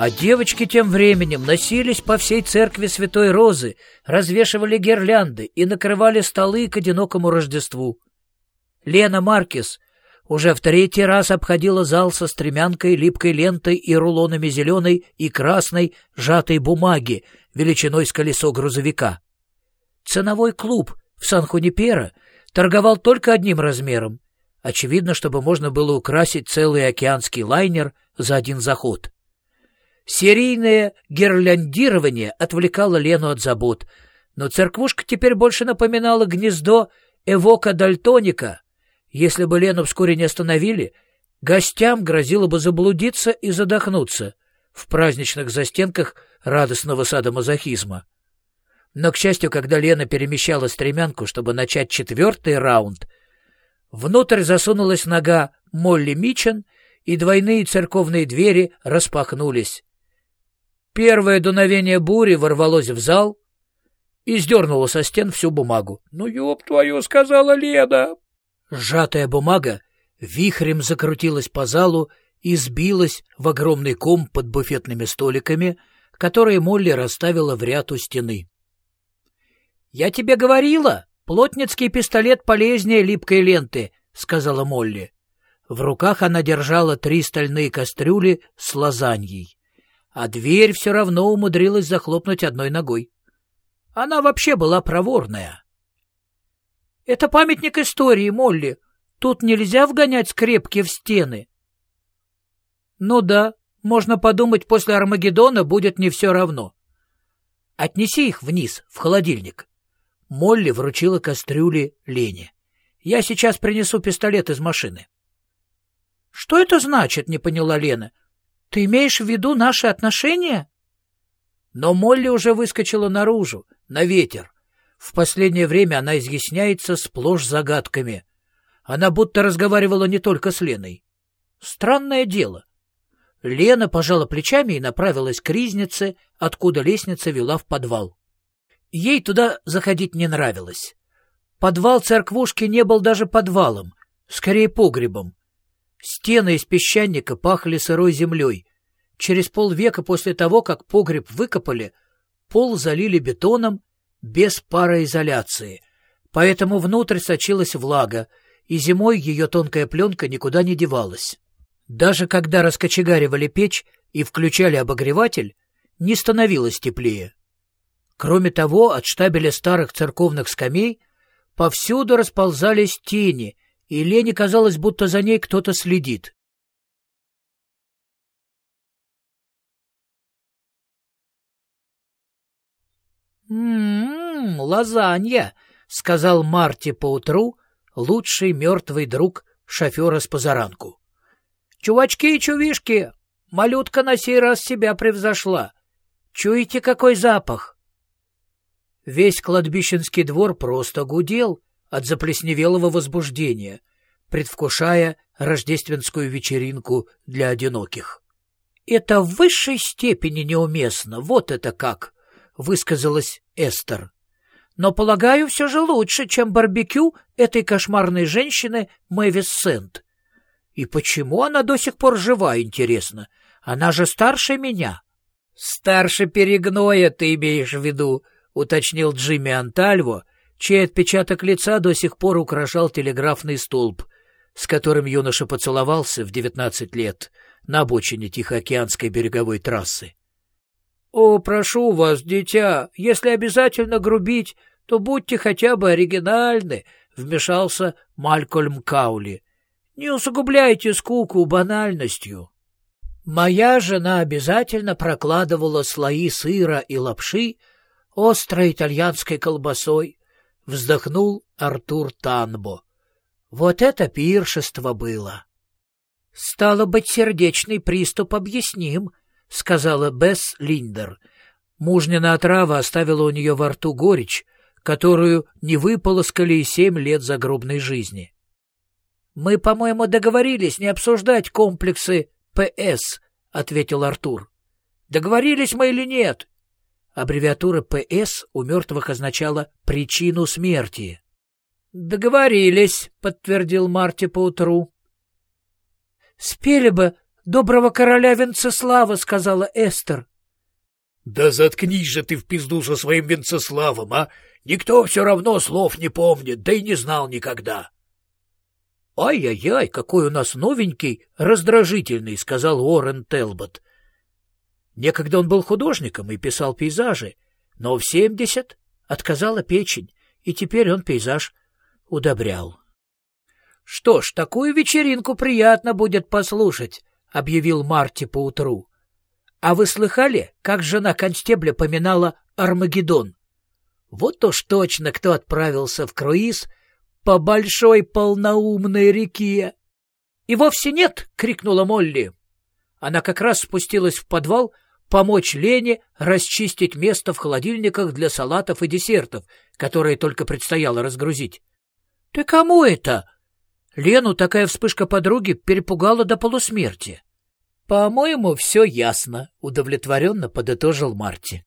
А девочки тем временем носились по всей церкви Святой Розы, развешивали гирлянды и накрывали столы к одинокому Рождеству. Лена Маркис уже в третий раз обходила зал со стремянкой, липкой лентой и рулонами зеленой и красной сжатой бумаги величиной с колесо грузовика. Ценовой клуб в Сан-Хунипера торговал только одним размером, очевидно, чтобы можно было украсить целый океанский лайнер за один заход. Серийное гирляндирование отвлекало Лену от забот, но церквушка теперь больше напоминала гнездо Эвока Дальтоника. Если бы Лену вскоре не остановили, гостям грозило бы заблудиться и задохнуться в праздничных застенках радостного садомазохизма. Но, к счастью, когда Лена перемещала стремянку, чтобы начать четвертый раунд, внутрь засунулась нога Молли Мичен, и двойные церковные двери распахнулись. Первое дуновение бури ворвалось в зал и сдернуло со стен всю бумагу. — Ну, ёб твою, — сказала Лена. Сжатая бумага вихрем закрутилась по залу и сбилась в огромный ком под буфетными столиками, которые Молли расставила в ряд у стены. — Я тебе говорила, плотницкий пистолет полезнее липкой ленты, — сказала Молли. В руках она держала три стальные кастрюли с лазаньей а дверь все равно умудрилась захлопнуть одной ногой. Она вообще была проворная. — Это памятник истории, Молли. Тут нельзя вгонять скрепки в стены. — Ну да, можно подумать, после Армагеддона будет не все равно. — Отнеси их вниз, в холодильник. Молли вручила кастрюли Лене. — Я сейчас принесу пистолет из машины. — Что это значит? — не поняла Лена. — ты имеешь в виду наши отношения? Но Молли уже выскочила наружу, на ветер. В последнее время она изъясняется сплошь загадками. Она будто разговаривала не только с Леной. Странное дело. Лена пожала плечами и направилась к ризнице, откуда лестница вела в подвал. Ей туда заходить не нравилось. Подвал церквушки не был даже подвалом, скорее погребом. Стены из песчаника пахли сырой землей. Через полвека после того, как погреб выкопали, пол залили бетоном без пароизоляции, поэтому внутрь сочилась влага, и зимой ее тонкая пленка никуда не девалась. Даже когда раскочегаривали печь и включали обогреватель, не становилось теплее. Кроме того, от штабеля старых церковных скамей повсюду расползались тени — и Лене казалось, будто за ней кто-то следит. «М-м-м, лазанья!» — сказал Марти поутру, лучший мертвый друг шофера с позаранку. «Чувачки и чувишки, малютка на сей раз себя превзошла. Чуете, какой запах?» Весь кладбищенский двор просто гудел, от заплесневелого возбуждения, предвкушая рождественскую вечеринку для одиноких. «Это в высшей степени неуместно, вот это как!» — высказалась Эстер. «Но, полагаю, все же лучше, чем барбекю этой кошмарной женщины Мэвис Сент. И почему она до сих пор жива, интересно? Она же старше меня». «Старше перегноя, ты имеешь в виду», — уточнил Джимми Антальво, чей отпечаток лица до сих пор украшал телеграфный столб, с которым юноша поцеловался в девятнадцать лет на обочине Тихоокеанской береговой трассы. — О, прошу вас, дитя, если обязательно грубить, то будьте хотя бы оригинальны, — вмешался Малькольм Каули. — Не усугубляйте скуку банальностью. Моя жена обязательно прокладывала слои сыра и лапши острой итальянской колбасой, вздохнул Артур Танбо. Вот это пиршество было! — Стало быть, сердечный приступ объясним, — сказала Бесс Линдер. Мужнина отрава оставила у нее во рту горечь, которую не выполоскали и семь лет загробной жизни. — Мы, по-моему, договорились не обсуждать комплексы ПС, — ответил Артур. — Договорились мы или нет? Аббревиатура «ПС» у мертвых означала «причину смерти». «Договорились», — подтвердил Марти поутру. «Спели бы доброго короля Венцеслава, — сказала Эстер. — Да заткнись же ты в пизду со своим Венцеславом, а! Никто все равно слов не помнит, да и не знал никогда. «Ай-яй-яй, какой у нас новенький, раздражительный», — сказал Уоррен Телбот. Некогда он был художником и писал пейзажи, но в семьдесят отказала печень, и теперь он пейзаж удобрял. — Что ж, такую вечеринку приятно будет послушать, — объявил Марти поутру. — А вы слыхали, как жена констебля поминала Армагеддон? Вот уж точно кто отправился в круиз по большой полноумной реке. — И вовсе нет! — крикнула Молли. Она как раз спустилась в подвал помочь Лене расчистить место в холодильниках для салатов и десертов, которые только предстояло разгрузить. — Ты кому это? Лену такая вспышка подруги перепугала до полусмерти. — По-моему, все ясно, — удовлетворенно подытожил Марти.